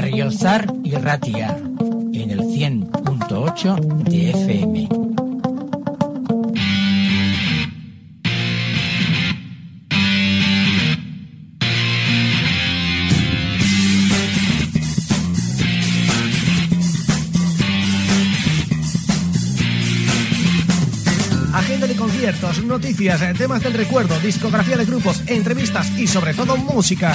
Berriozar y Ratia en el 100.8 de FM. Agenda de conciertos, noticias, temas del recuerdo, discografía de grupos, entrevistas y sobre todo música.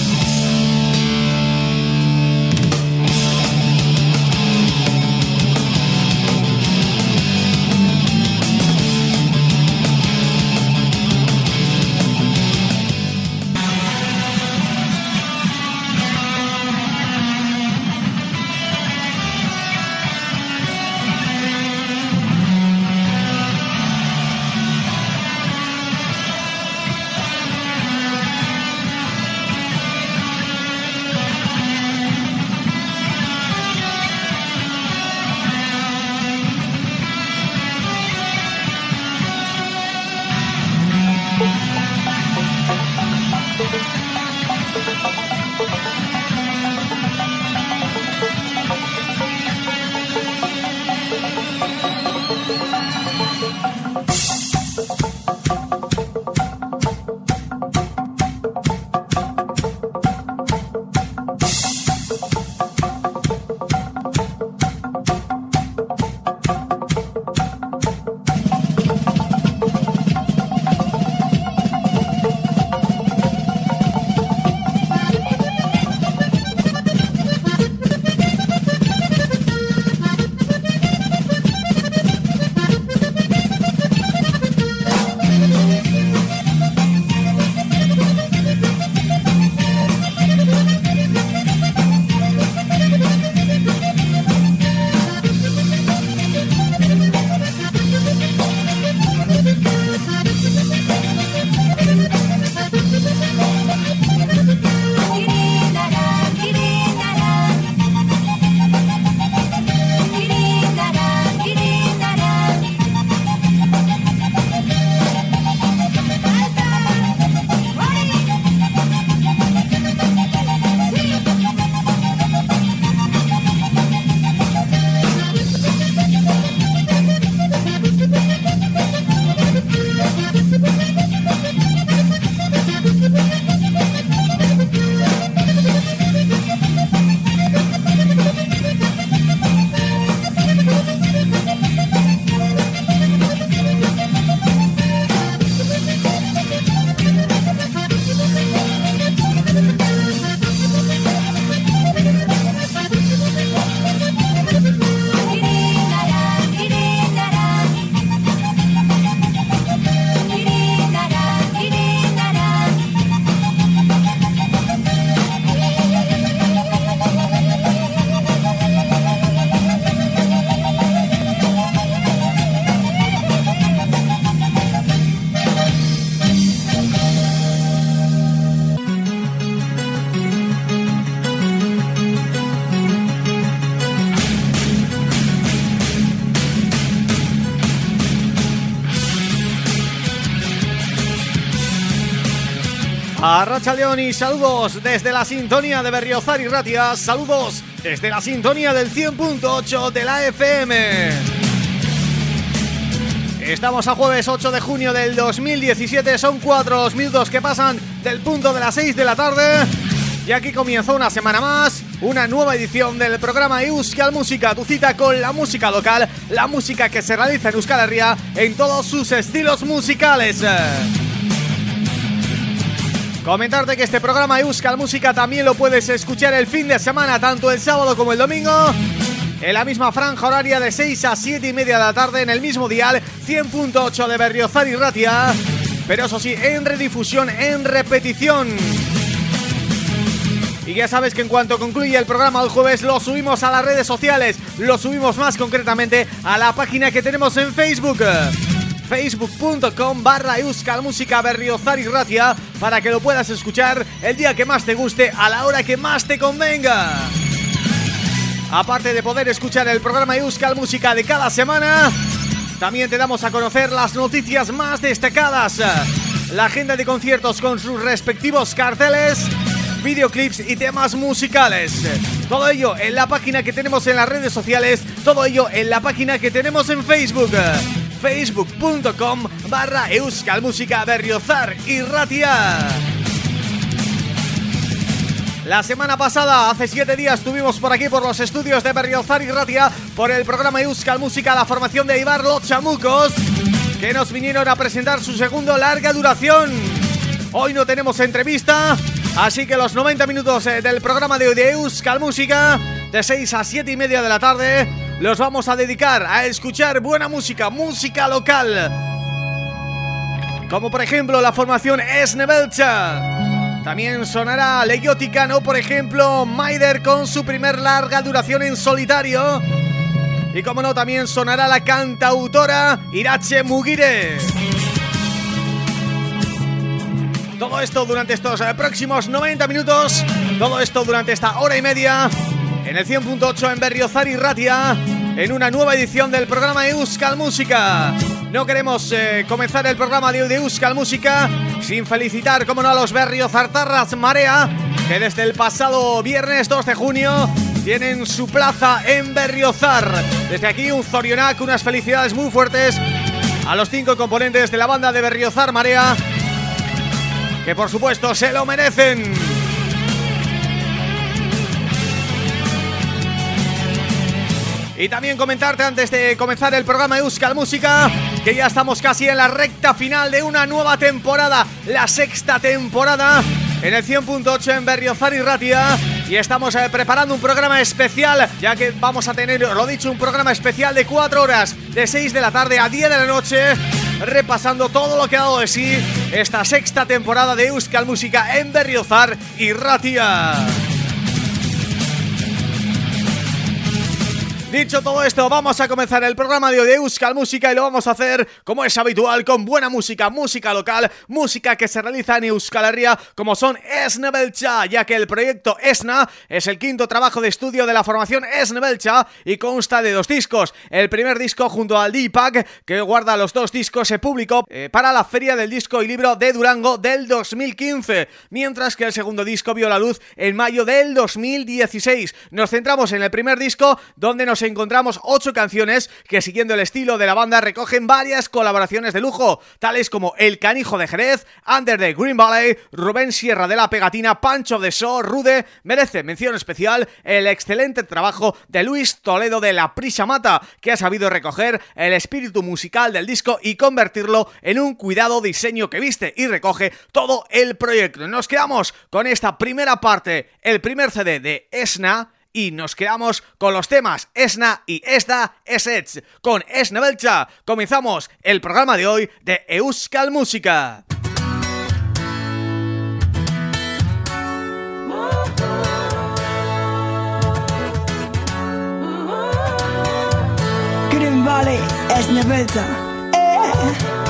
A Racha León y saludos desde la sintonía de Berriozar y Ratia, saludos desde la sintonía del 100.8 de la FM. Estamos a jueves 8 de junio del 2017, son cuatro minutos que pasan del punto de las 6 de la tarde y aquí comienza una semana más, una nueva edición del programa Euskal Música, tu cita con la música local, la música que se realiza en Euskal Herria en todos sus estilos musicales. Comentarte que este programa Euskal Música también lo puedes escuchar el fin de semana, tanto el sábado como el domingo en la misma franja horaria de 6 a 7 y media de la tarde en el mismo dial 100.8 de Berriozar y Ratia pero eso sí, en redifusión, en repetición. Y ya sabes que en cuanto concluye el programa el jueves lo subimos a las redes sociales, lo subimos más concretamente a la página que tenemos en Facebook facebook.com barra Euskal Berriozar y Ratia para que lo puedas escuchar el día que más te guste, a la hora que más te convenga. Aparte de poder escuchar el programa Euskal Música de cada semana, también te damos a conocer las noticias más destacadas, la agenda de conciertos con sus respectivos carteles, videoclips y temas musicales. Todo ello en la página que tenemos en las redes sociales, todo ello en la página que tenemos en Facebook facebook.com barra Euskal Música Berriozar y Ratia. La semana pasada, hace siete días, estuvimos por aquí por los estudios de Berriozar y Ratia por el programa Euskal Música, la formación de Ibar Los que nos vinieron a presentar su segundo larga duración. Hoy no tenemos entrevista, así que los 90 minutos eh, del programa de, de Euskal Música, de 6 a 7 y media de la tarde, los vamos a dedicar a escuchar buena música, música local. Como por ejemplo la formación Esnebelcha. También sonará Legiótica, ¿no? Por ejemplo, Maider con su primer larga duración en solitario. Y como no, también sonará la cantautora Irache Mugire. Todo esto durante estos eh, próximos 90 minutos, todo esto durante esta hora y media en el 100.8 en Berriozar y Ratia en una nueva edición del programa Euskal Música. No queremos eh, comenzar el programa de, de Euskal Música sin felicitar, como no, a los Berriozartarras Marea, que desde el pasado viernes 2 de junio tienen su plaza en Berriozar. Desde aquí un Zorionac, unas felicidades muy fuertes a los cinco componentes de la banda de Berriozar Marea, que por supuesto se lo merecen. Y también comentarte antes de comenzar el programa Euskal Música que ya estamos casi en la recta final de una nueva temporada, la sexta temporada en el 100.8 en Berriozar y Ratia y estamos eh, preparando un programa especial ya que vamos a tener, lo dicho, un programa especial de 4 horas de 6 de la tarde a 10 de la noche repasando todo lo que ha dado de sí esta sexta temporada de Euskal Música en Berriozar y Ratia. Dicho todo esto, vamos a comenzar el programa de hoy Euskal Música y lo vamos a hacer, como es habitual, con buena música, música local, música que se realiza en Euskal Herria, como son Esna Belcha, ya que el proyecto Esna es el quinto trabajo de estudio de la formación Esna Belcha y consta de dos discos. El primer disco junto al D-Pack, que guarda los dos discos, se publicó eh, para la Feria del Disco y Libro de Durango del 2015, mientras que el segundo disco vio la luz en mayo del 2016. Nos centramos en el primer disco, donde nos encontramos ocho canciones que siguiendo el estilo de la banda recogen varias colaboraciones de lujo, tales como El Canijo de Jerez, Under the Green Valley, Rubén Sierra de la Pegatina, Pancho de So, Rude, merece mención especial el excelente trabajo de Luis Toledo de La Prisa Mata, que ha sabido recoger el espíritu musical del disco y convertirlo en un cuidado diseño que viste y recoge todo el proyecto. Nos quedamos con esta primera parte, el primer CD de Esna, y nos quedamos con los temas Esna y Esda Esets. Con Esna Belcha comenzamos el programa de hoy de Euskal Música. Green Belcha. Eh.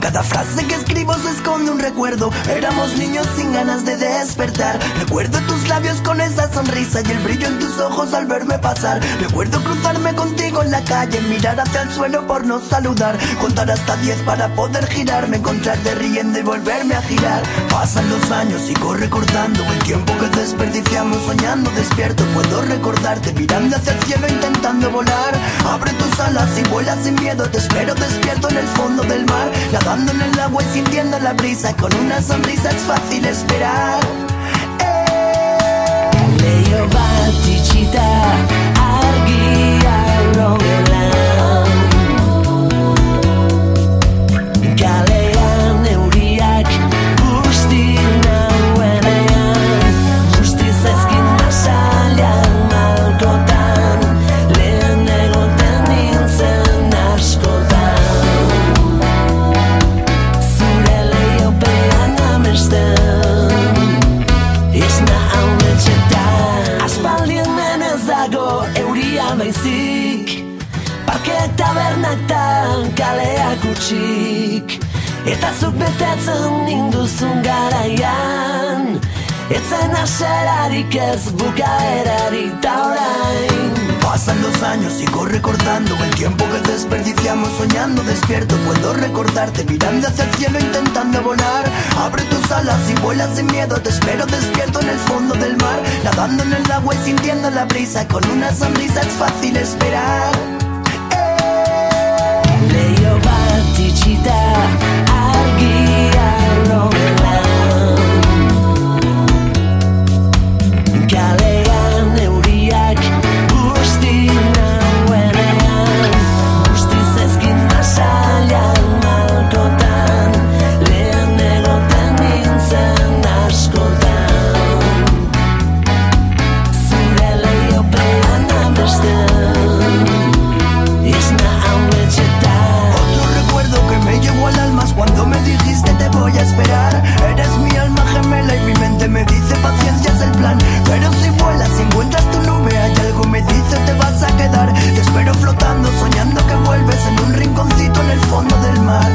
Cada frase que escribo se esconde un recuerdo. Éramos niños sin ganas de despertar. Recuerdo tus labios con esa sonrisa y el brillo en tus ojos al verme pasar. Recuerdo cruzarme contigo en la calle, mirar hacia el suelo por no saludar. Contar hasta 10 para poder girarme, encontrarte riendo y volverme a girar. Pasan los años, sigo recordando el tiempo que desperdiciamos soñando despierto. Puedo recordarte mirando hacia el cielo intentando volar. Abre tus alas y vuela sin miedo. Te espero despierto en el fondo del mar. Nadando en el agua y sintiendo la brisa Con una sonrisa es fácil esperar eh. Leo utxik Eta zuk betetzen ninduzun garaian Etzen aserarik ez bukaerarik da orain Pasan los años, sigo recordando el tiempo que desperdiciamos soñando despierto. Puedo recordarte mirando hacia el cielo intentando volar. Abre tus alas y vuelas sin miedo. Te espero despierto en el fondo del mar, nadando en el agua y sintiendo la brisa. Con una sonrisa es fácil esperar. Bat somos. Pero si vuelas y encuentras tu nube, hay algo me dice te vas a quedar. Te espero flotando, soñando que vuelves en un rinconcito en el fondo del mar.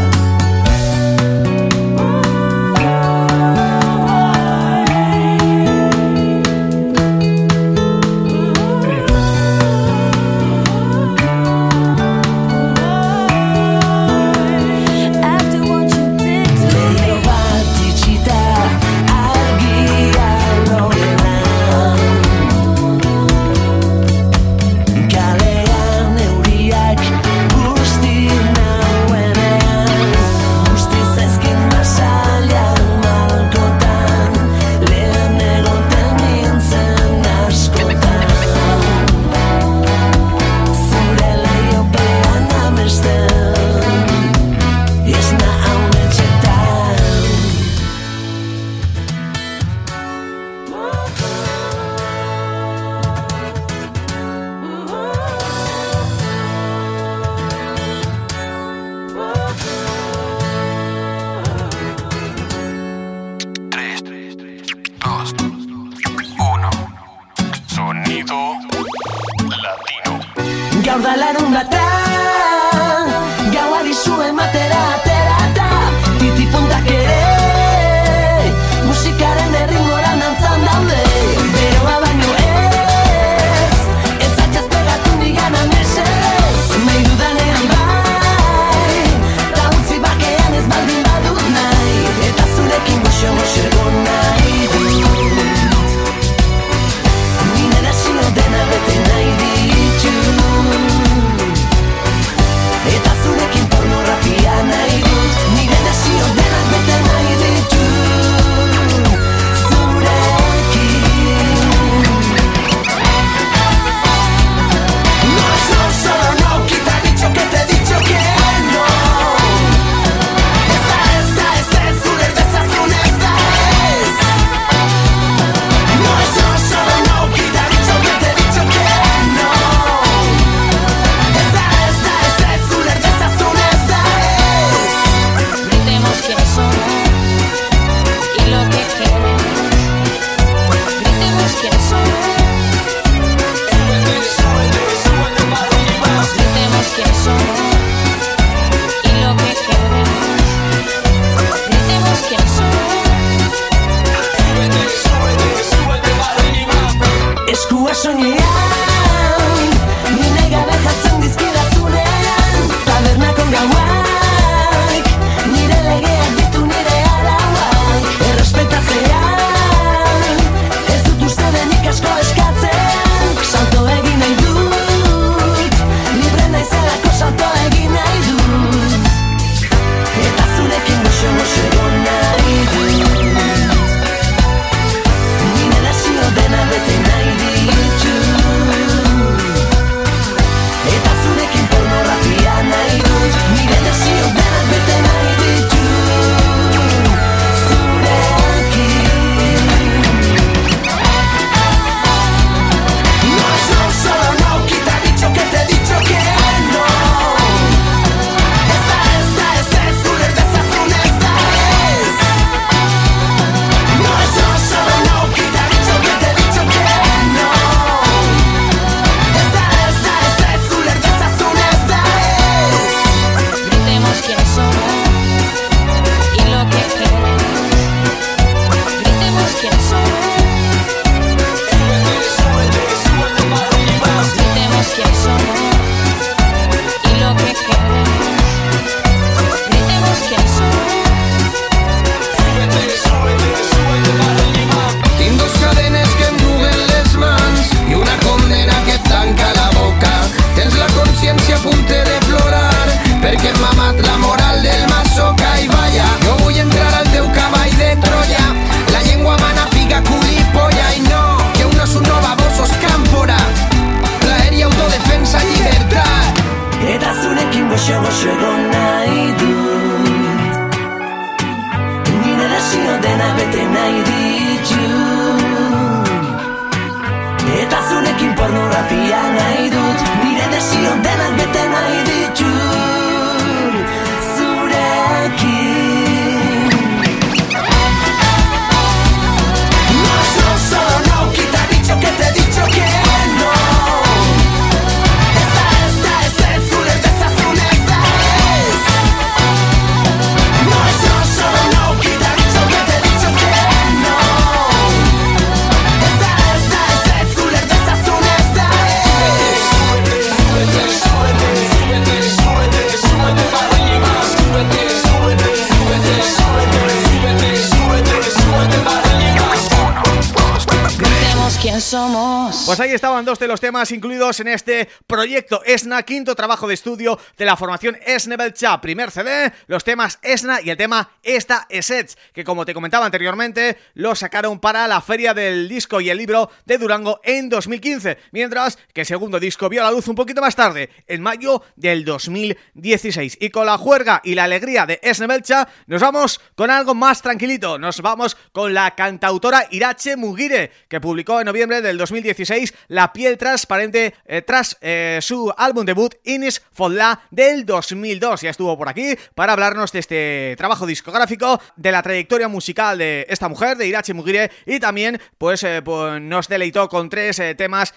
Temas incluidos en este proyecto ESNA, quinto trabajo de estudio de la formación Esnebelcha, primer CD, los temas ESNA y el tema Esta Esets, que como te comentaba anteriormente, lo sacaron para la Feria del Disco y el Libro de Durango en 2015, mientras que el segundo disco vio la luz un poquito más tarde, en mayo del 2016. Y con la juerga y la alegría de Esnebelcha, nos vamos con algo más tranquilito, nos vamos con la cantautora Irache Mugire, que publicó en noviembre del 2016 La piel transparente eh, tras eh, su álbum debut Inis Fodla del 2002. Ya estuvo por aquí para hablarnos de este trabajo discográfico, de la trayectoria musical de esta mujer, de Irache Mugire, y también pues, eh, pues nos deleitó con tres temas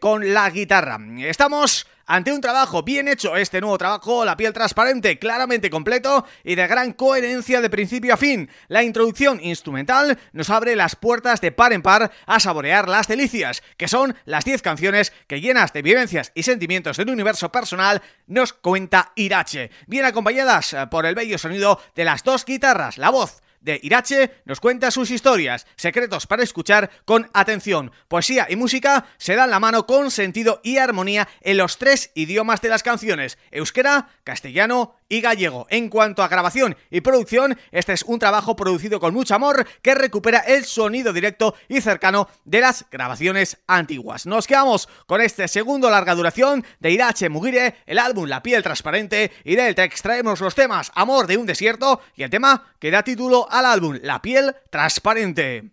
con la guitarra. Estamos ante un trabajo bien hecho, este nuevo trabajo, la piel transparente, claramente completo y de gran coherencia de principio a fin. La introducción instrumental nos abre las puertas de par en par a saborear las delicias, que son las 10 canciones que llenas de vivencias y sentimientos del universo personal nos cuenta Irache, bien acompañadas eh, por el bello sonido de las dos guitarras, la voz de Irache nos cuenta sus historias, secretos para escuchar con atención. Poesía y música se dan la mano con sentido y armonía en los tres idiomas de las canciones, euskera, castellano y gallego. En cuanto a grabación y producción, este es un trabajo producido con mucho amor que recupera el sonido directo y cercano de las grabaciones antiguas. Nos quedamos con este segundo larga duración de Irache Mugire, el álbum La piel transparente y del te extraemos los temas Amor de un desierto y el tema que da título al álbum La piel transparente.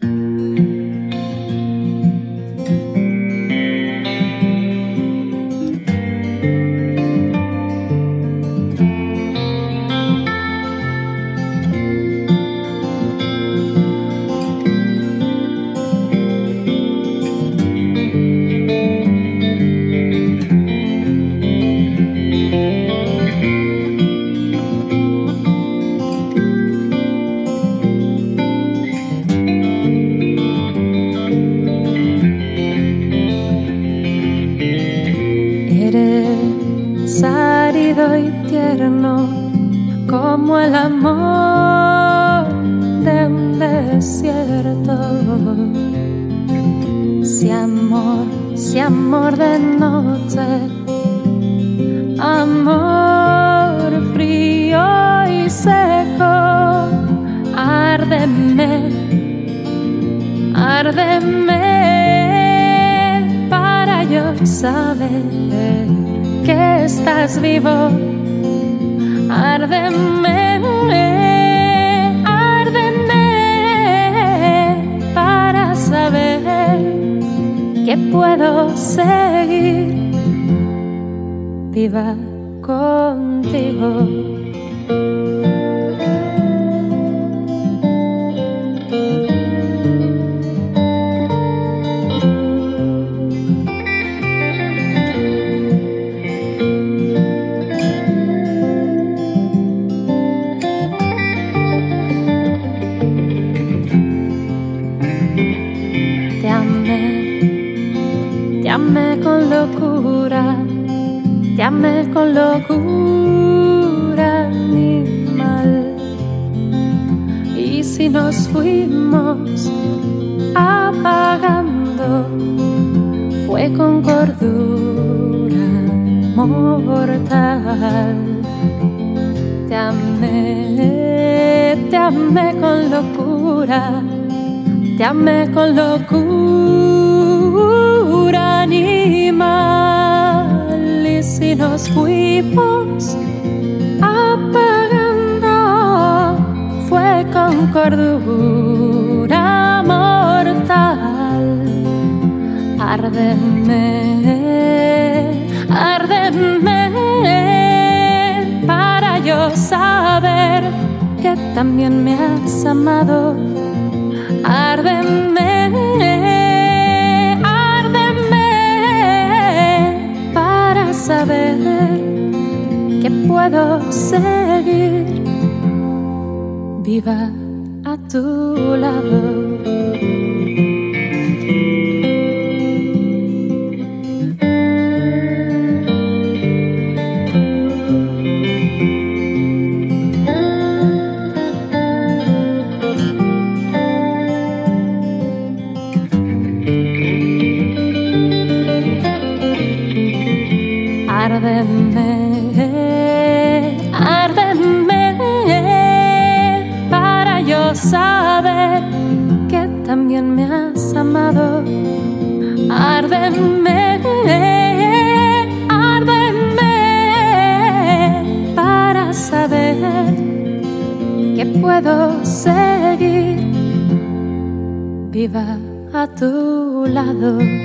Llame con locura animal. Y si nos fuimos apagando, fue con cordura mortal. Te amé, te amé con locura, te amé con locura animal si nos fuimos apagando fue con cordura mortal. Árdeme, árdeme para yo saber que también me has amado. Árdeme puedo seguir viva a tu lado. Puedo seguir viva a tu lado.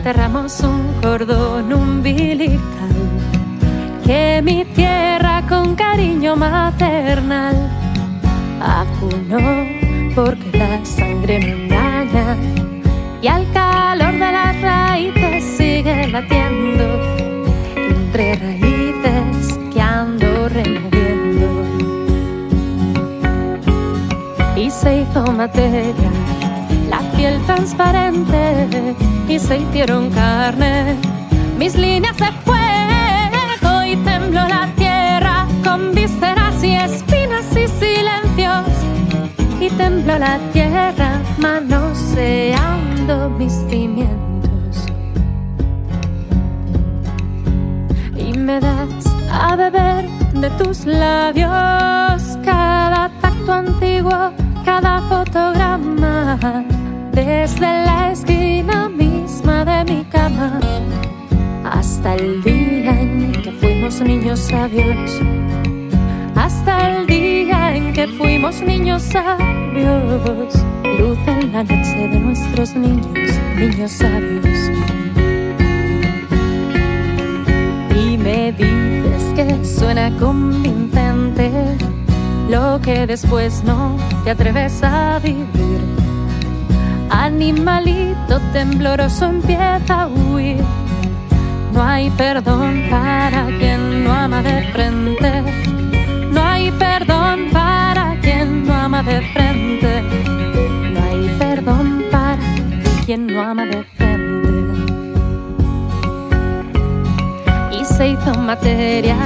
Enterramos un cordón umbilical que mi tierra con cariño maternal acunó porque la sangre no engaña y al calor de las raíces sigue latiendo entre raíces que ando removiendo. Y se hizo materia piel transparente y se hicieron carne. Mis líneas de fuego y tembló la tierra con vísceras y espinas y silencios. Y tembló la tierra manoseando mis cimientos. Y me das a beber de tus labios cada tacto antiguo cada fotograma desde la esquina misma de mi cama hasta el día en que fuimos niños sabios. Hasta el día en que fuimos niños sabios. Luz en la noche de nuestros niños niños sabios. Y me dices que suena convincente lo que después no te atreves a vivir. Animalito tembloroso empieza a huir. No hay perdón para quien no ama de frente. No hay perdón para quien no ama de frente. No hay perdón para quien no ama de frente. Y se hizo materia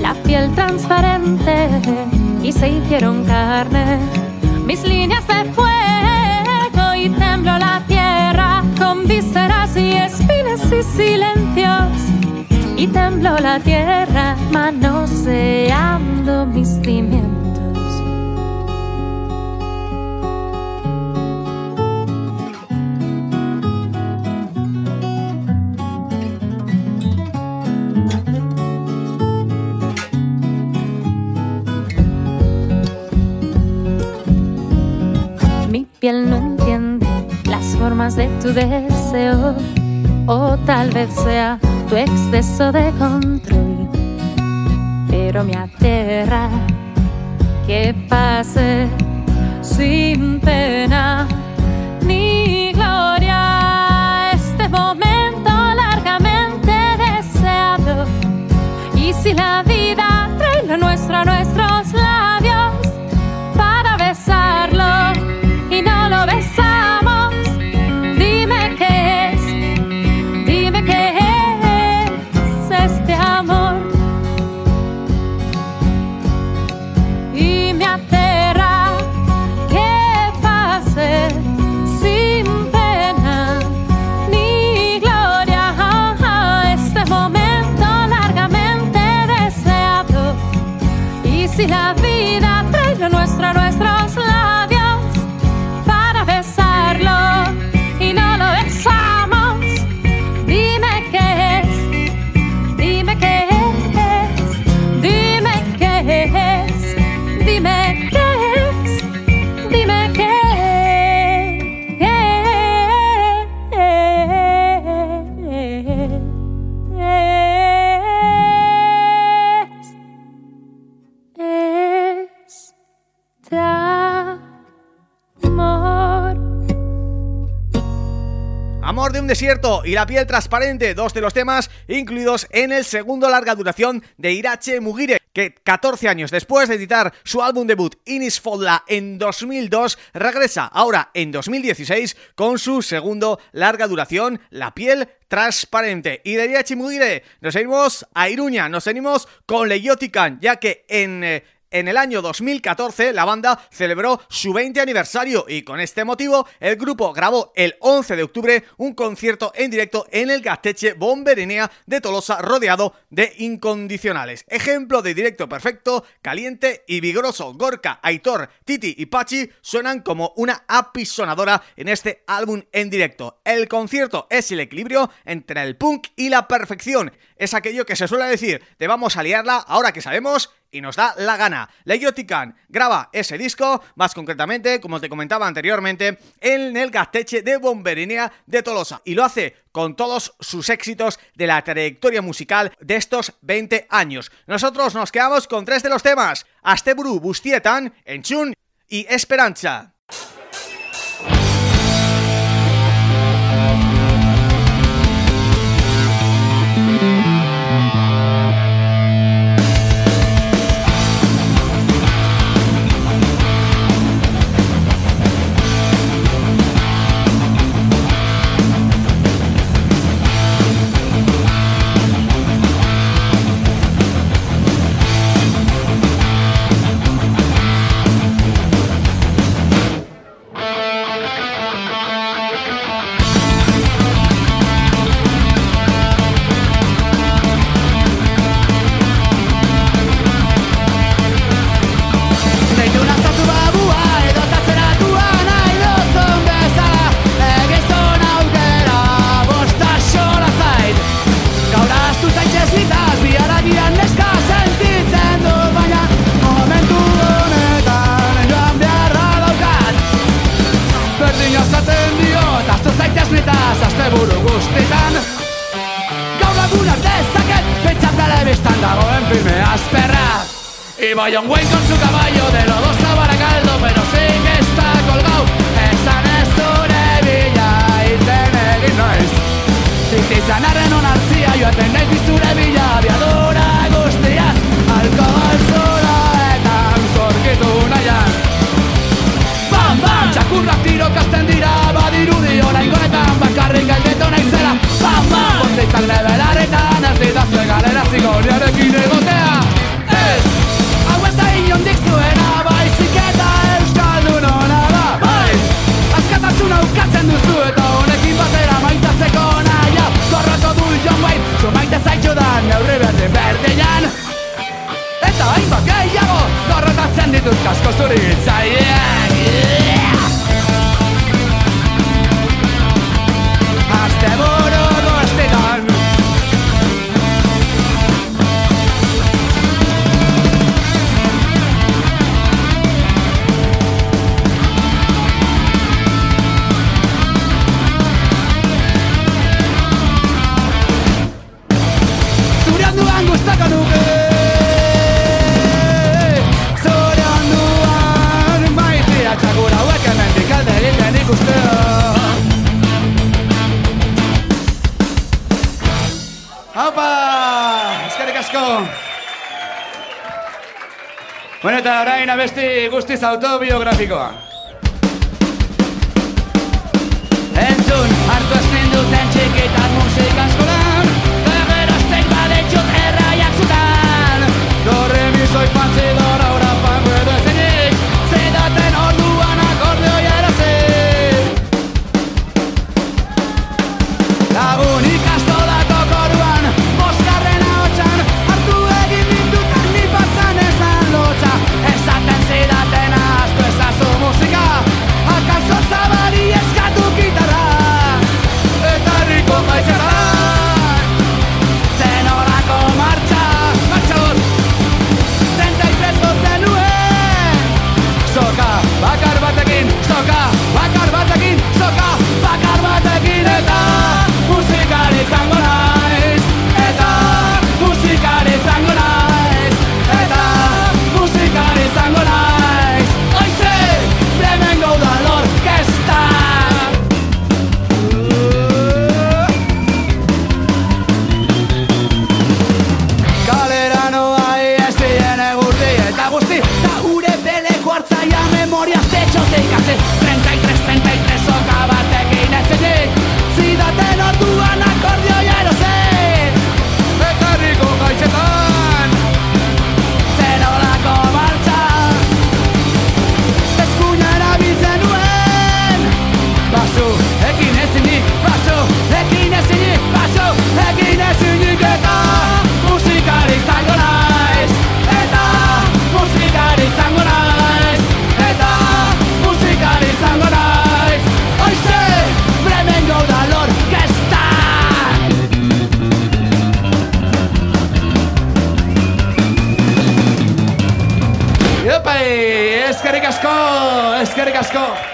la piel transparente y se hicieron carne mis líneas de fuego vísceras y espinas y silencios y tembló la tierra manoseando mis cimientos. Mi piel no formas de tu deseo o tal vez sea tu exceso de control, pero me aterra que pase sin pena ni gloria este momento largamente deseado. Y si la vida trae lo nuestro a nuestros labios y La piel transparente, dos de los temas incluidos en el segundo larga duración de Irache Mugire, que 14 años después de editar su álbum debut Inis Fodla en 2002, regresa ahora en 2016 con su segundo larga duración, La piel transparente. Y de Irache Mugire nos seguimos a Iruña, nos seguimos con Leyotican, ya que en eh, en el año 2014 la banda celebró su 20 aniversario y con este motivo el grupo grabó el 11 de octubre un concierto en directo en el Gasteche Bomberinea de Tolosa rodeado de incondicionales. Ejemplo de directo perfecto, caliente y vigoroso. Gorka, Aitor, Titi y Pachi suenan como una apisonadora en este álbum en directo. El concierto es el equilibrio entre el punk y la perfección. Es aquello que se suele decir de vamos a liarla ahora que sabemos y nos da la gana. Leyotican graba ese disco, más concretamente, como te comentaba anteriormente, en el Gasteche de Bomberinea de Tolosa. Y lo hace con todos sus éxitos de la trayectoria musical de estos 20 años. Nosotros nos quedamos con tres de los temas, Asteburu Bustietan, Enchun y Esperanza. John Wayne con su caballo de lodo a Baracaldo, pero sí que está colgado. Esa es una villa y tener noiz. Zintizanarren onartzia joaten nahi bizure bila Abiadura guztiaz, alkohol zura eta zorkitu nahian Bam, bam, txakurrak tiro kasten dira badirudi orain gonetan bakarrik gaineto naizela Bam, bam, bortitzak lebelaretan ez ditazue galera zigoriarekin egotea berdinan Eta hainbat gehiago, korrotatzen ditut kasko zuri gitzaileak orain abesti guztiz autobiografikoa. Entzun, hartu ezin duten txikitan musik askodan, again, soccer. Asko, eskerrik asko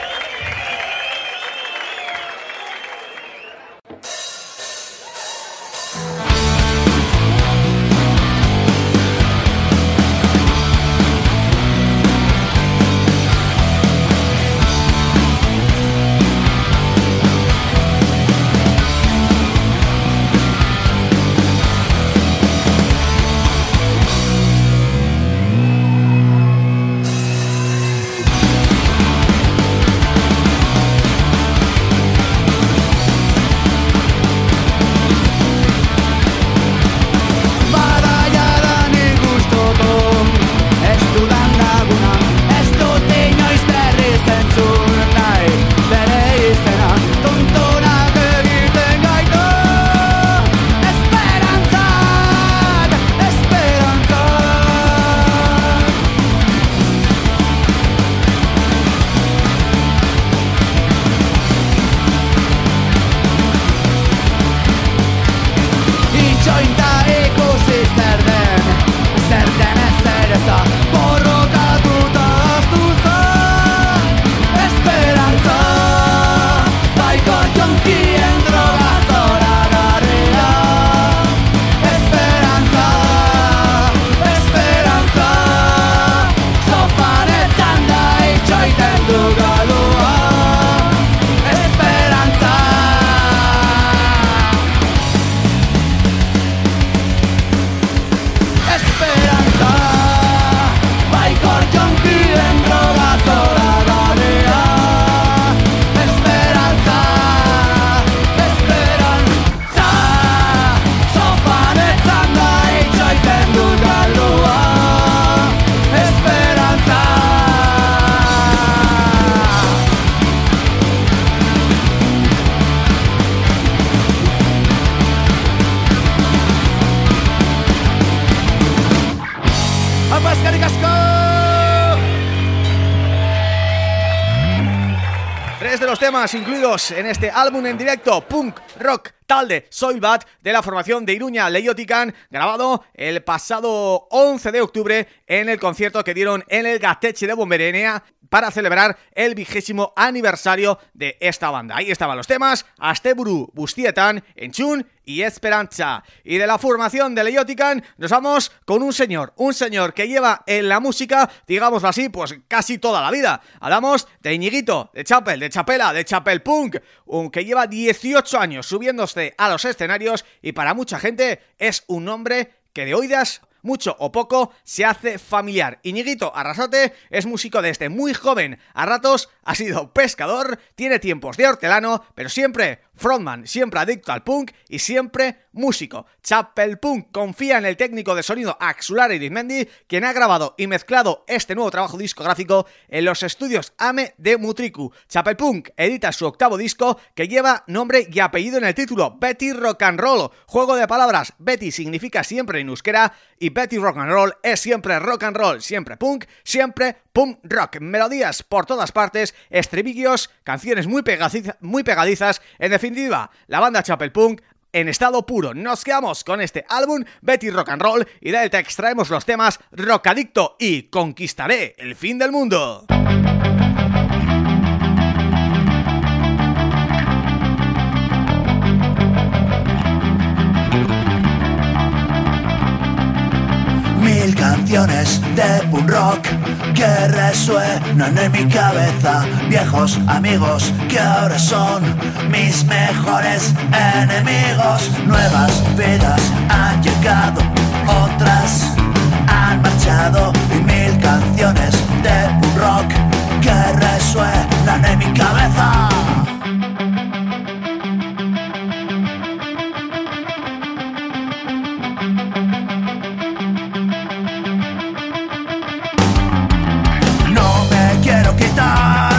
temas incluidos en este álbum en directo, Punk Rock Talde Soilbat, de la formación de Iruña Leiotican, grabado el pasado 11 de octubre en el concierto que dieron en el Gateche de Bomberenea para celebrar el vigésimo aniversario de esta banda. Ahí estaban los temas, Asteburu Bustietan, Enchun y Esperanza. Y de la formación de Leiotican nos vamos con un señor, un señor que lleva en la música, digámoslo así, pues casi toda la vida. Hablamos de Iñiguito, de Chapel, de Chapela, de Chapel Punk, un que lleva 18 años subiéndose a los escenarios y para mucha gente es un nombre que de oídas mucho o poco se hace familiar. Iñiguito Arrasate es músico desde muy joven, a ratos ha sido pescador, tiene tiempos de hortelano, pero siempre frontman, siempre adicto al punk y siempre músico. Chapel Punk confía en el técnico de sonido Axular Irizmendi, quien ha grabado y mezclado este nuevo trabajo discográfico en los estudios AME de Mutriku. Chapel Punk edita su octavo disco que lleva nombre y apellido en el título, Betty Rock and Roll. Juego de palabras, Betty significa siempre en euskera y Betty Rock and Roll es siempre rock and roll, siempre punk, siempre punk rock. Melodías por todas partes, estribillos, canciones muy, muy pegadizas, en definitiva, la banda Chapel Punk en estado puro. Nos quedamos con este álbum, Betty Rock and Roll, y de él te extraemos los temas Rockadicto y Conquistaré el fin del mundo. mil canciones de punk rock que resuenan en mi cabeza. Viejos amigos que ahora son mis mejores enemigos. Nuevas vidas han llegado, otras han marchado y mil canciones de punk rock que resuenan en mi cabeza. necesitas.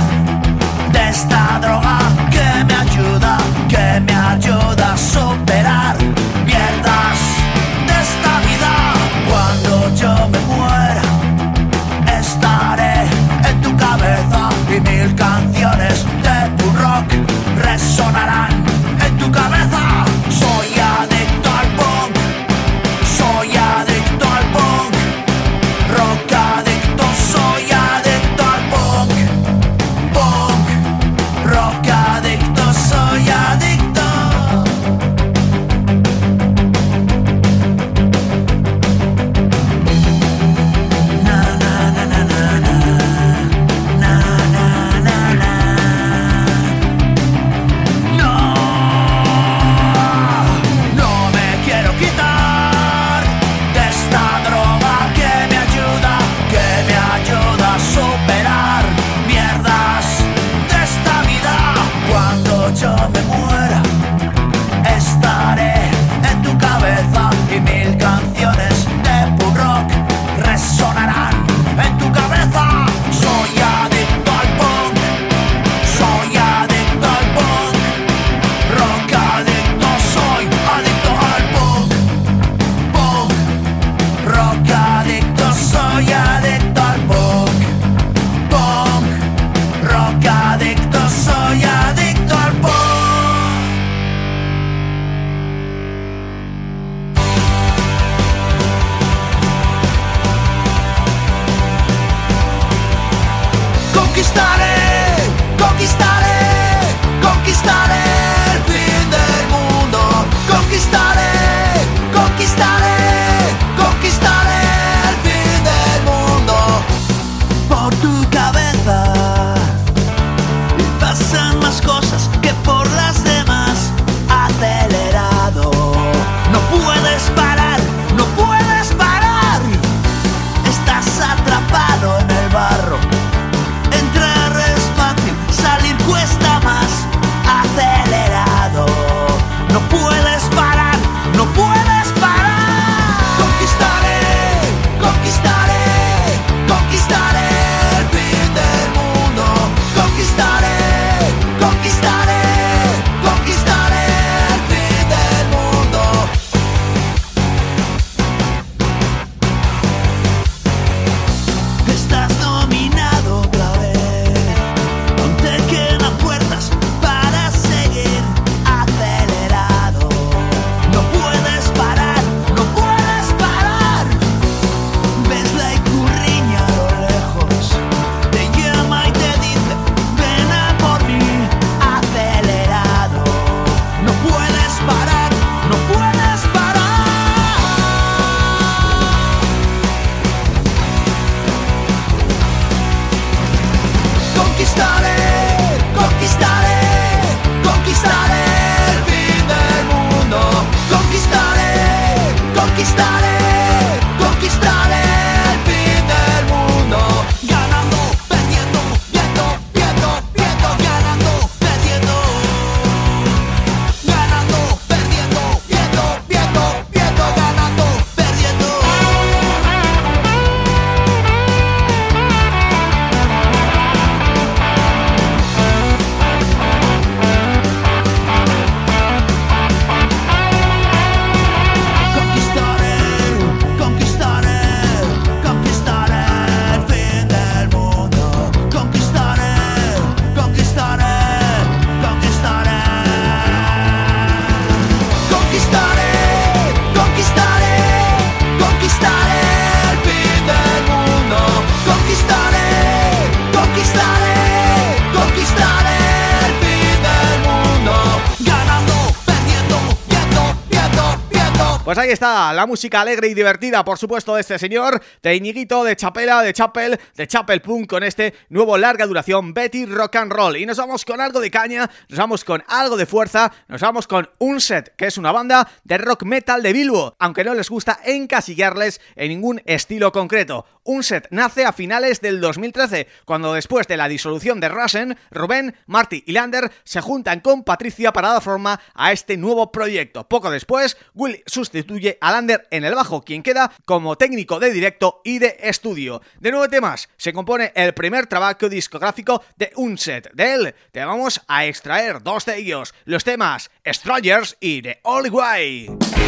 Está, la música alegre y divertida, por supuesto, de este señor, de Iñiguito, de Chapela, de Chapel, de Chapel Punk, con este nuevo larga duración, Betty Rock and Roll. Y nos vamos con algo de caña, nos vamos con algo de fuerza, nos vamos con Unset, que es una banda de rock metal de Bilbo, aunque no les gusta encasillarles en ningún estilo concreto. Unset nace a finales del 2013, cuando después de la disolución de Rasen, Rubén, Marty y Lander se juntan con Patricia para dar forma a este nuevo proyecto. Poco después, Will sustituye a Lander en el bajo, quien queda como técnico de directo y de estudio. De nueve temas se compone el primer trabajo discográfico de Unset. De él te vamos a extraer dos de ellos, los temas Strangers y The Only Way.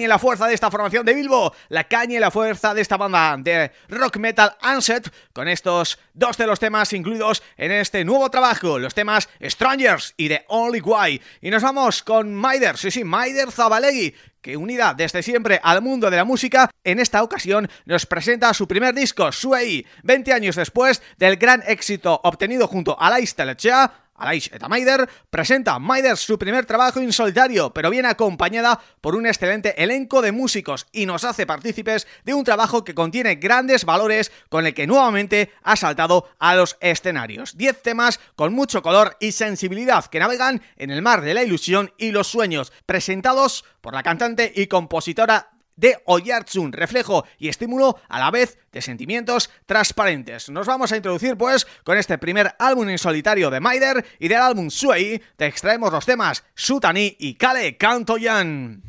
Y la fuerza de esta formación de Bilbo, la caña y la fuerza de esta banda de rock metal Unset, con estos dos de los temas incluidos en este nuevo trabajo, los temas Strangers y The Only Why. Y nos vamos con Maider, sí, sí, Maider Zabalegui, que unida desde siempre al mundo de la música, en esta ocasión nos presenta su primer disco, Suei, 20 años después del gran éxito obtenido junto a Lais Telechea, Alaish eta Maider, presenta Maider su primer trabajo en solitario, pero viene acompañada por un excelente elenco de músicos y nos hace partícipes de un trabajo que contiene grandes valores con el que nuevamente ha saltado a los escenarios. Diez temas con mucho color y sensibilidad que navegan en el mar de la ilusión y los sueños, presentados por la cantante y compositora de Oyartsun, reflejo y estímulo a la vez de sentimientos transparentes. Nos vamos a introducir pues con este primer álbum en solitario de Maider y del álbum Suei te extraemos los temas Sutani y Kale Kantoyan.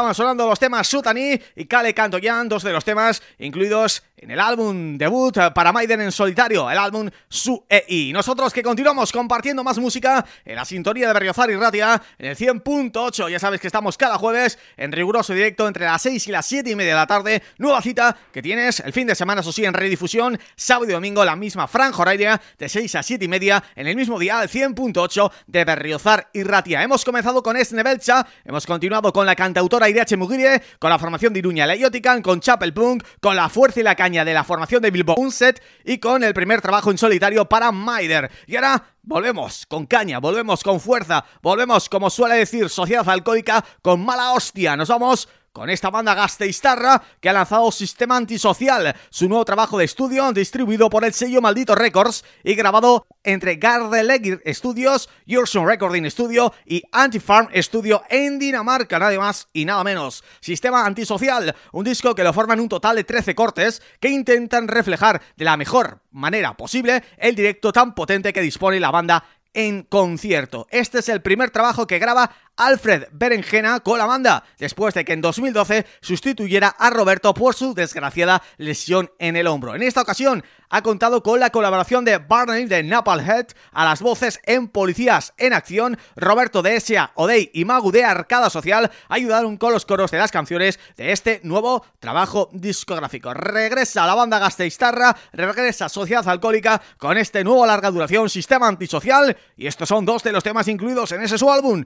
Estaban sonando los temas Sutani y Kale Cantoyan, dos de los temas incluidos el álbum debut para Maiden en solitario, el álbum Su E Nosotros que continuamos compartiendo más música en la sintonía de Berriozar y Ratia en el 100.8. Ya sabes que estamos cada jueves en riguroso directo entre las 6 y las 7 y media de la tarde. Nueva cita que tienes el fin de semana, eso sí, en redifusión, sábado y domingo, la misma franja horaria de 6 a 7 y media en el mismo día, el 100.8 de Berriozar y Ratia. Hemos comenzado con Esne Belcha, hemos continuado con la cantautora Iriache Mugire, con la formación de Iruña Leiotican, con Chapel Punk, con la fuerza y la caña de la formación de Bilbo Unset y con el primer trabajo en solitario para Maider. Y ahora Volvemos con caña, volvemos con fuerza, volvemos, como suele decir Sociedad Alcohólica, con mala hostia. Nos vamos con esta banda gasteiztarra que ha lanzado Sistema Antisocial, su nuevo trabajo de estudio distribuido por el sello Maldito Records y grabado entre Gardelegir Studios, Yourson Recording Studio y Antifarm Studio en Dinamarca, nada más y nada menos. Sistema Antisocial, un disco que lo forman un total de 13 cortes que intentan reflejar de la mejor manera posible el directo tan potente que dispone la banda en concierto. Este es el primer trabajo que graba Alfred Berenjena con la banda, después de que en 2012 sustituyera a Roberto por su desgraciada lesión en el hombro. En esta ocasión ha contado con la colaboración de Barney de Napalhead a las voces en Policías en Acción, Roberto de Esia, Odey y Magu de Arcada Social ayudaron con los coros de las canciones de este nuevo trabajo discográfico. Regresa la banda Gasteiztarra, regresa Sociedad Alcohólica con este nuevo larga duración Sistema Antisocial y estos son dos de los temas incluidos en ese su álbum,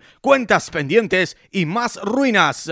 Pendientes y más ruinas.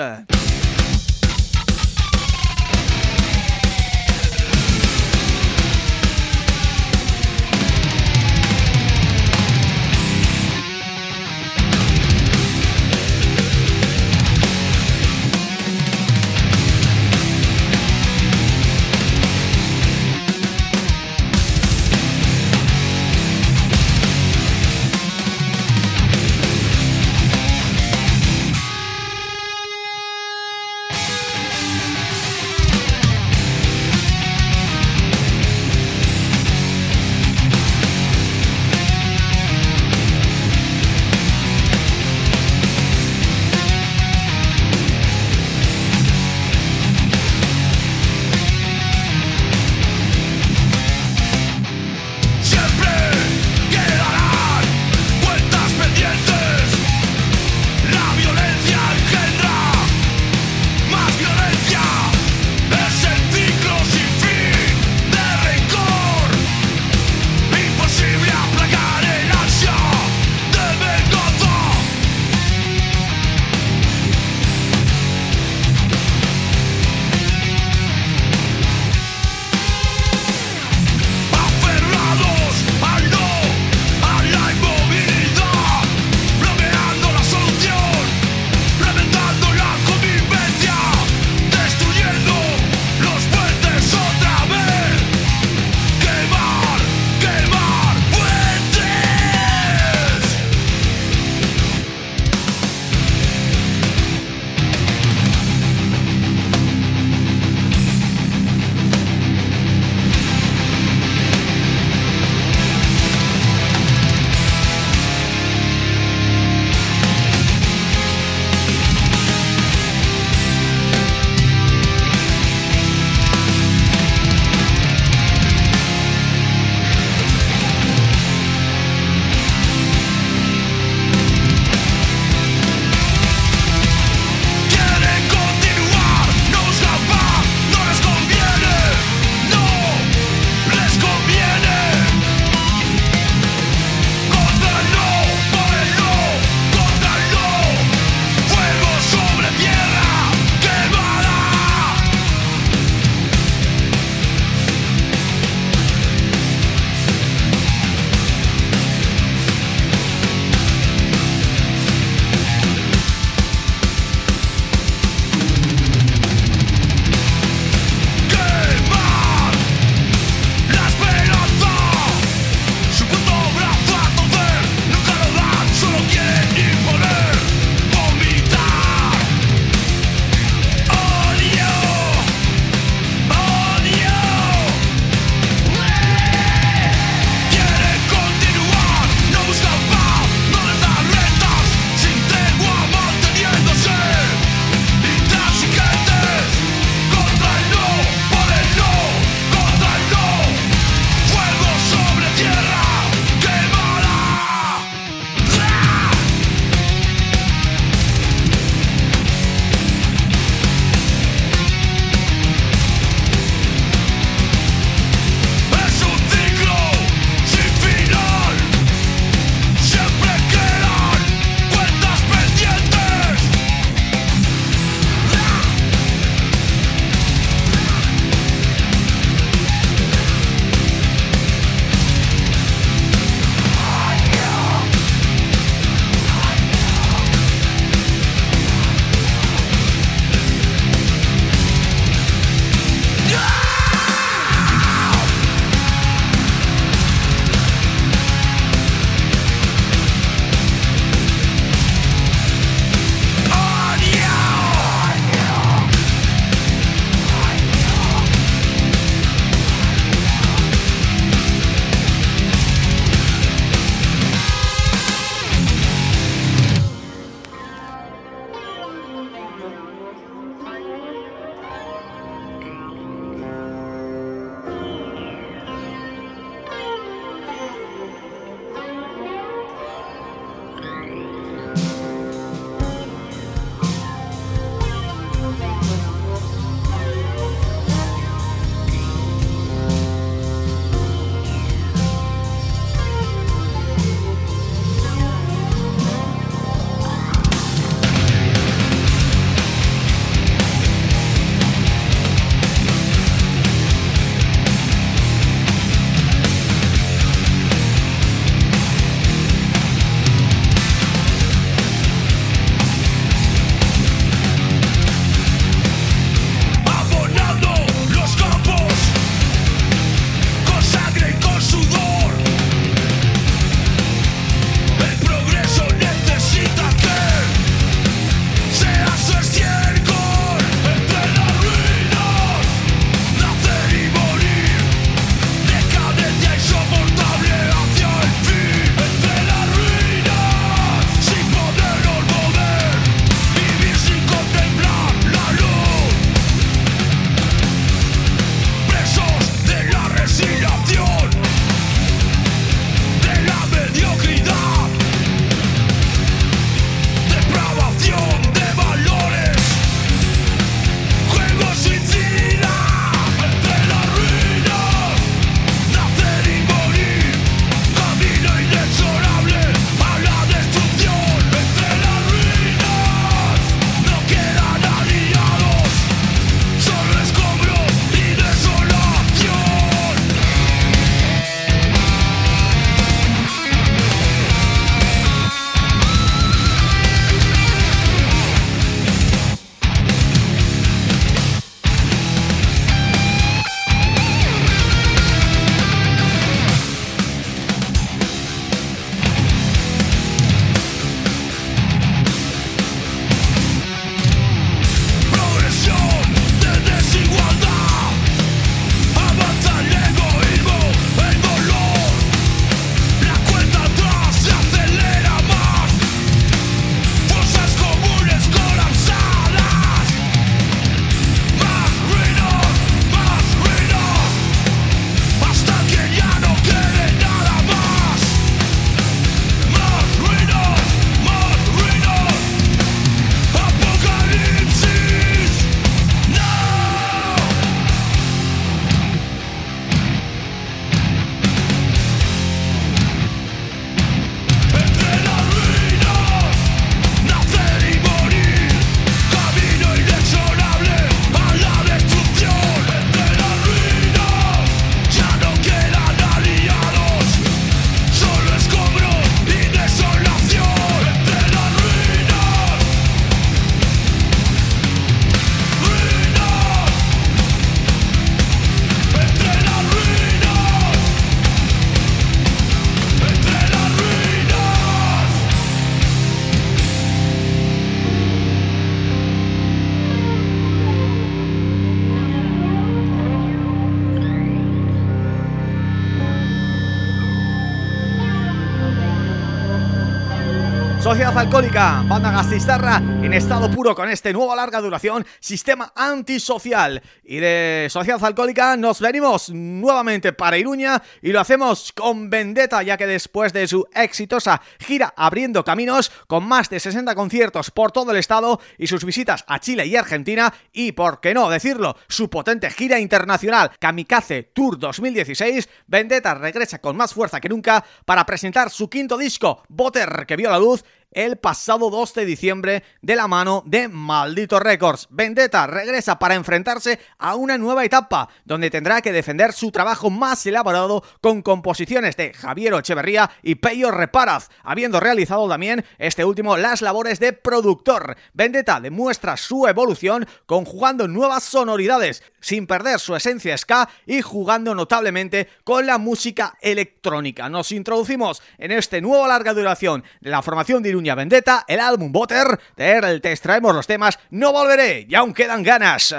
Alcohólica, banda gastistarra en estado puro con este nuevo larga duración, sistema antisocial. Y de Sociedad Alcohólica nos venimos nuevamente para Iruña y lo hacemos con Vendetta, ya que después de su exitosa gira abriendo caminos, con más de 60 conciertos por todo el estado y sus visitas a Chile y Argentina, y por qué no decirlo, su potente gira internacional Kamikaze Tour 2016, Vendetta regresa con más fuerza que nunca para presentar su quinto disco, Botter, que vio la luz el pasado 2 de diciembre de la mano de Maldito Records. Vendetta regresa para enfrentarse a una nueva etapa donde tendrá que defender su trabajo más elaborado con composiciones de Javier Echeverría y Peyo Reparaz, habiendo realizado también este último las labores de productor. Vendetta demuestra su evolución conjugando nuevas sonoridades sin perder su esencia ska y jugando notablemente con la música electrónica. Nos introducimos en este nuevo larga duración de la formación de Vendetta, el álbum Butter, de él te extraemos los temas No Volveré y aún quedan ganas.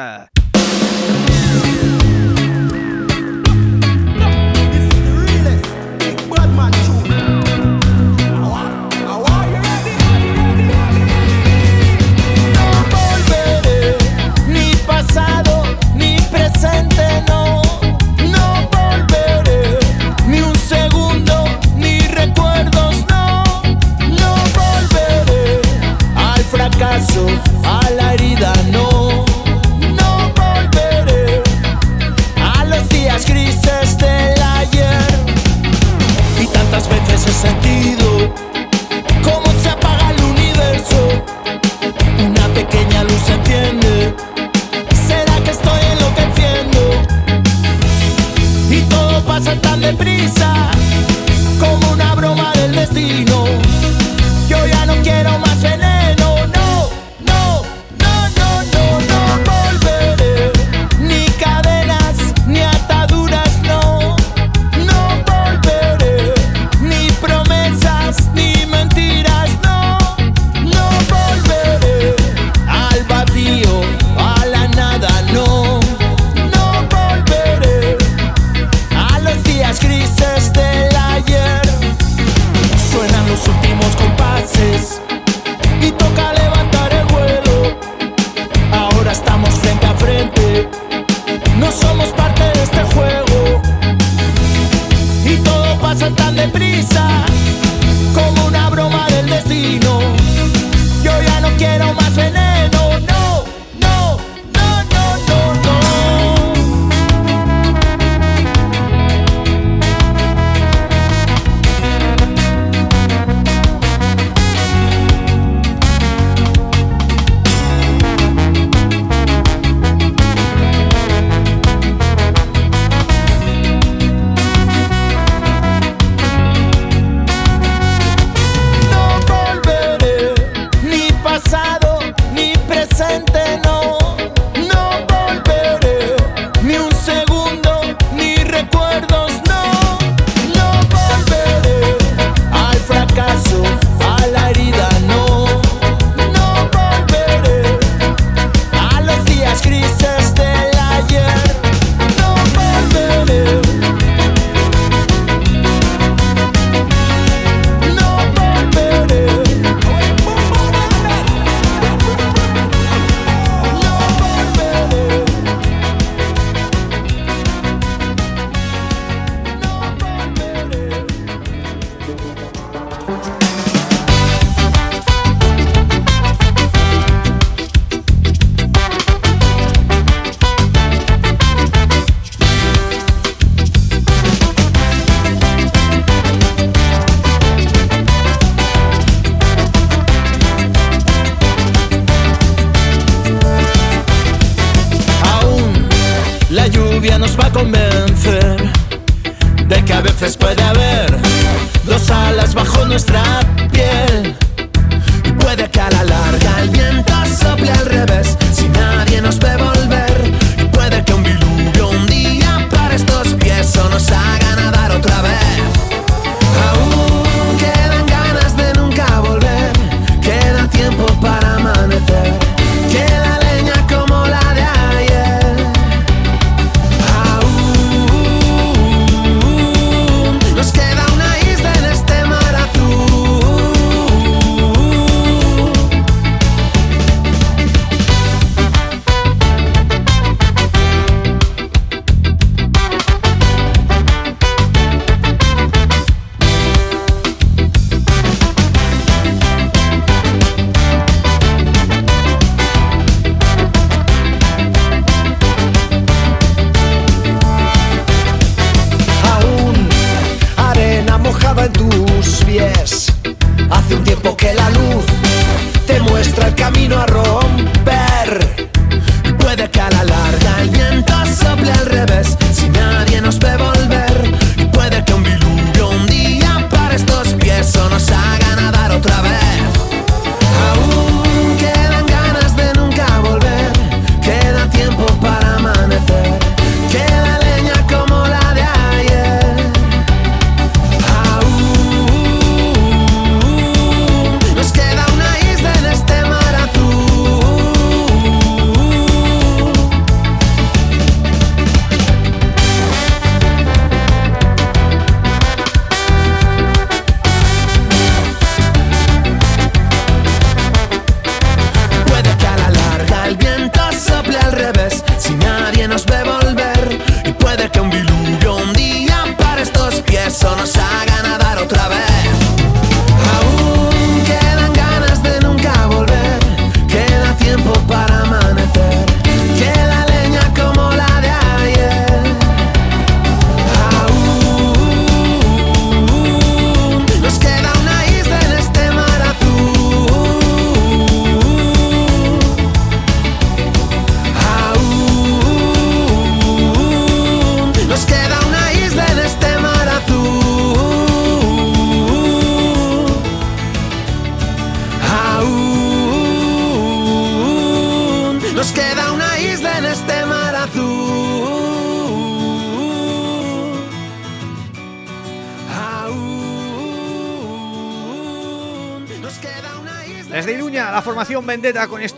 A la herida no, no volveré a los días grises del ayer. Y tantas veces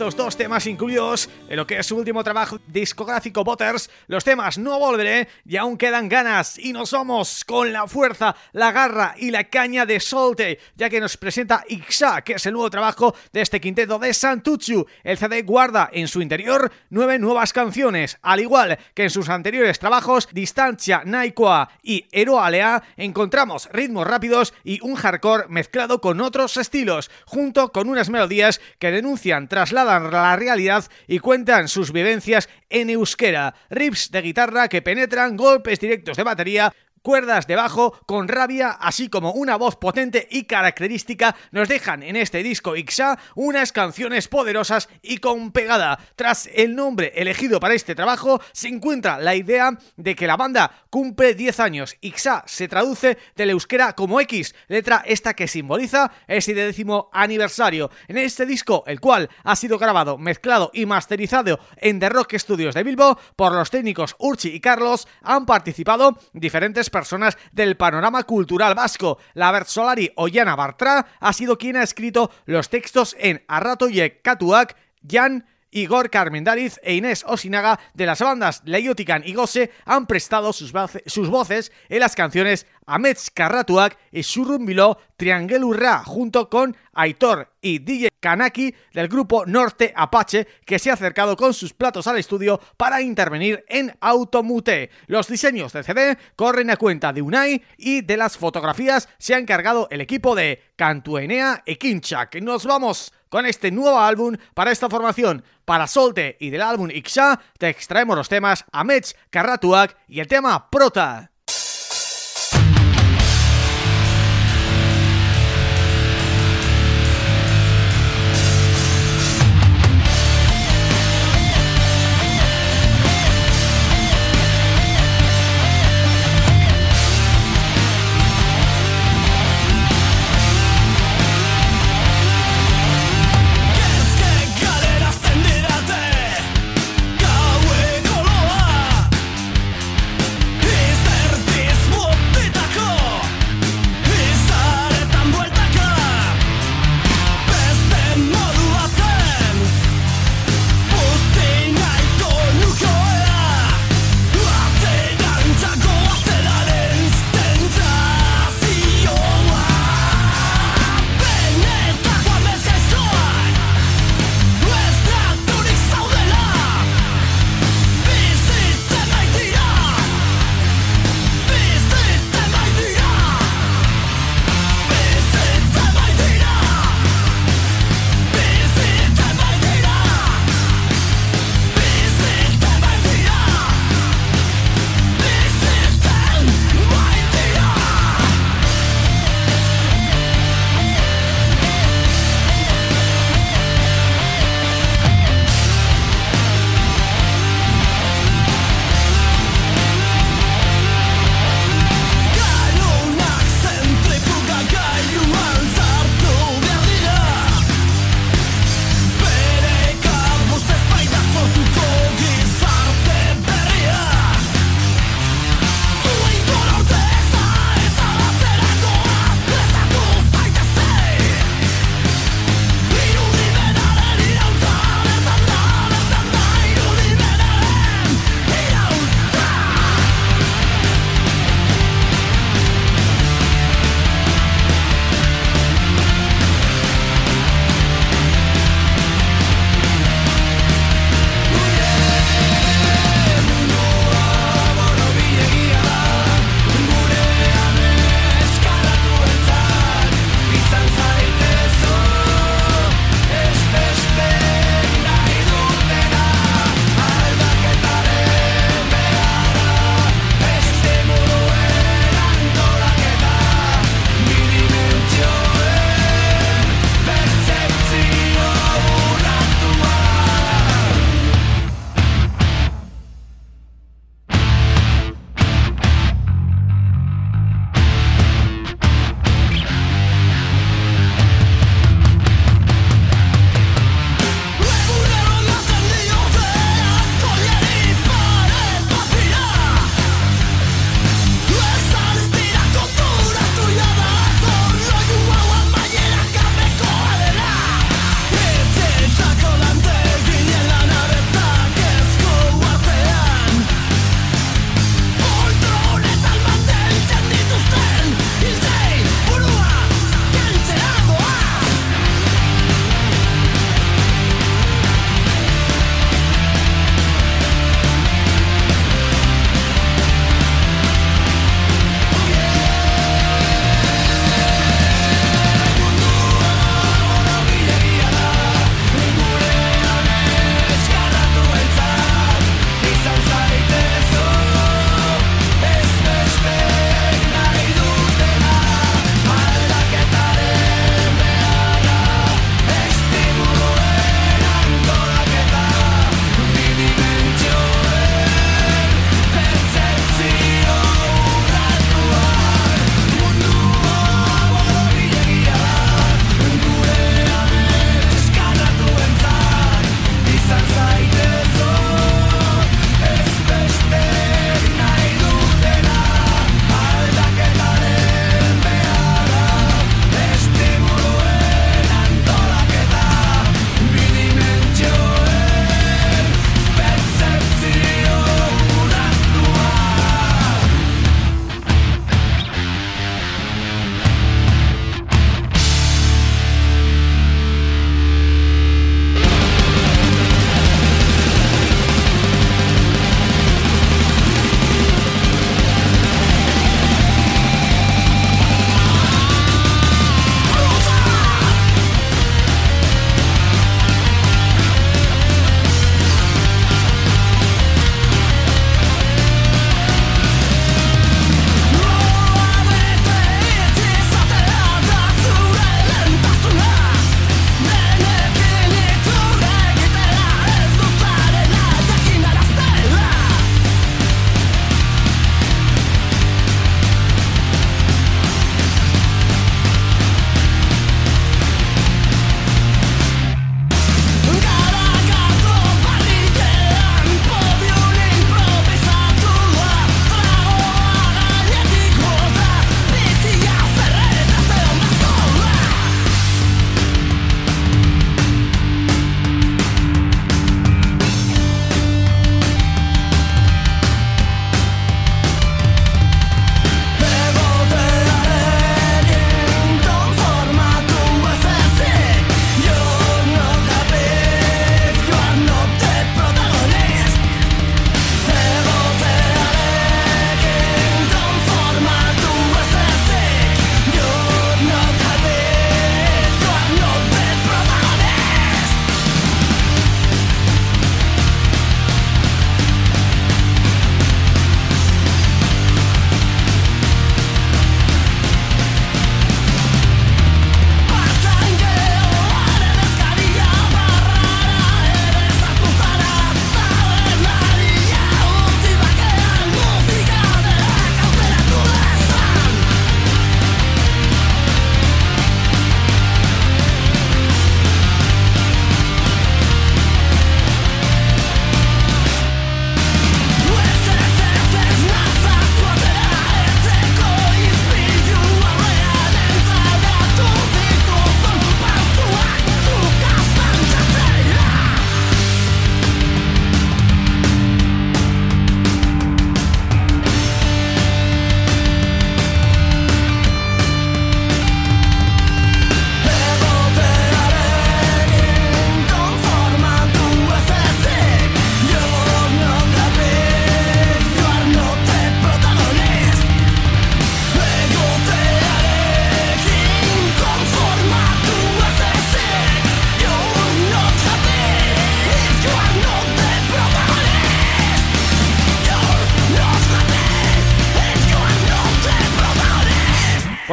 estos dos temas incluidos en lo que es su último trabajo discográfico Butters, los temas No Volveré y aún quedan ganas y nos vamos con la fuerza, la garra y la caña de Solte, ya que nos presenta Ixa, que es el nuevo trabajo de este quinteto de Santuchu. El CD guarda en su interior nueve nuevas canciones, al igual que en sus anteriores trabajos Distancia, Naikoa y Eroalea, encontramos ritmos rápidos y un hardcore mezclado con otros estilos, junto con unas melodías que denuncian, trasladan la realidad y cuentan sus vivencias en euskera, riffs de guitarra que penetran, golpes directos de batería, cuerdas de bajo con rabia, así como una voz potente y característica, nos dejan en este disco Ixa unas canciones poderosas y con pegada. Tras el nombre elegido para este trabajo, se encuentra la idea de que la banda cumple 10 años. Ixa se traduce del euskera como X, letra esta que simboliza ese décimo aniversario. En este disco, el cual ha sido grabado, mezclado y masterizado en The Rock Studios de Bilbo por los técnicos Urchi y Carlos, han participado diferentes personas del panorama cultural vasco. La Solari Ollana Bartra ha sido quien ha escrito los textos en Arratoye Katuak, Jan Igor Carmendariz e Inés Osinaga de las bandas Leiotican y Gose han prestado sus, sus voces en las canciones Amets Karratuak y Surrumbilo Triangelurra junto con Aitor y DJ Kanaki del grupo Norte Apache que se ha acercado con sus platos al estudio para intervenir en Automute. Los diseños del CD corren a cuenta de Unai y de las fotografías se ha encargado el equipo de Cantuenea e Kinchak. Nos vamos con este nuevo álbum para esta formación. Para Solte y del álbum Ixa te extraemos los temas Amets Karratuak y el tema Prota.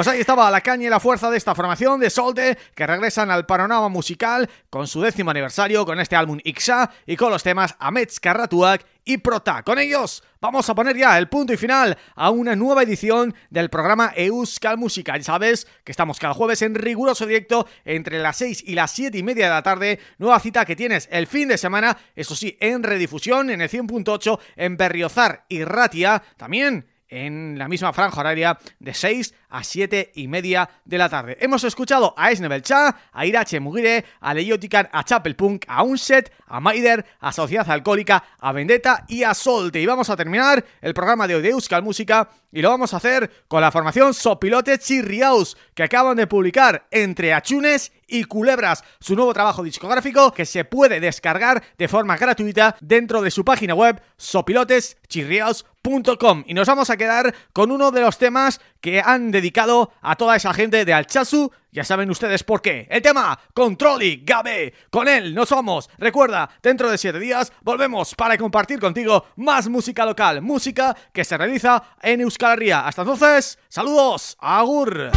Pues ahí estaba la caña y la fuerza de esta formación de Solte que regresan al panorama musical con su décimo aniversario con este álbum Ixa y con los temas Amets Karratuak y Prota. Con ellos vamos a poner ya el punto y final a una nueva edición del programa Euskal Música. Ya sabes que estamos cada jueves en riguroso directo entre las 6 y las 7 y media de la tarde. Nueva cita que tienes el fin de semana, eso sí, en redifusión en el 100.8 en Berriozar y Ratia. También en la misma franja horaria de 6 a 7 y media de la tarde. Hemos escuchado a Esnebelcha, a Irache Mugire, a Leiotican, a Chapelpunk, a Unset, a Maider, a Sociedad Alcohólica, a Vendetta y a Solte. Y vamos a terminar el programa de hoy de Euskal Música y lo vamos a hacer con la formación Sopilote Chirriaus, que acaban de publicar Entre Achunes y Culebras, su nuevo trabajo discográfico que se puede descargar de forma gratuita dentro de su página web sopiloteschirriaus.com y nos vamos a quedar con uno de los temas que han dedicado a toda esa gente de Alchazu ya saben ustedes por qué. El tema, Controli, Gabe. Con él nos vamos. Recuerda, dentro de siete días volvemos para compartir contigo más música local. Música que se realiza en Euskal Herria. Hasta entonces, saludos. Agur.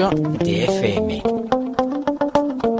Berriozar